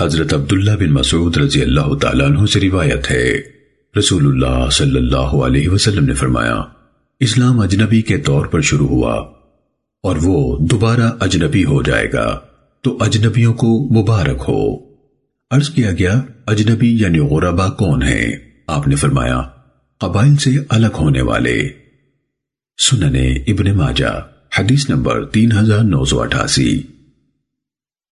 حضرت عبداللہ بن مسعود رضی اللہ تعالیٰ عنہ سے روایت ہے۔ رسول اللہ صلی اللہ علیہ وسلم نے فرمایا، اسلام اجنبی کے طور پر شروع ہوا اور وہ دوبارہ اجنبی ہو جائے گا، تو اجنبیوں کو مبارک ہو۔ عرض کیا گیا، اجنبی یعنی غربا کون ہیں؟ آپ نے فرمایا، قبائل سے الگ ہونے والے۔ سننے ابن ماجہ، حدیث نمبر تین ہزار نو سو اٹھاسی۔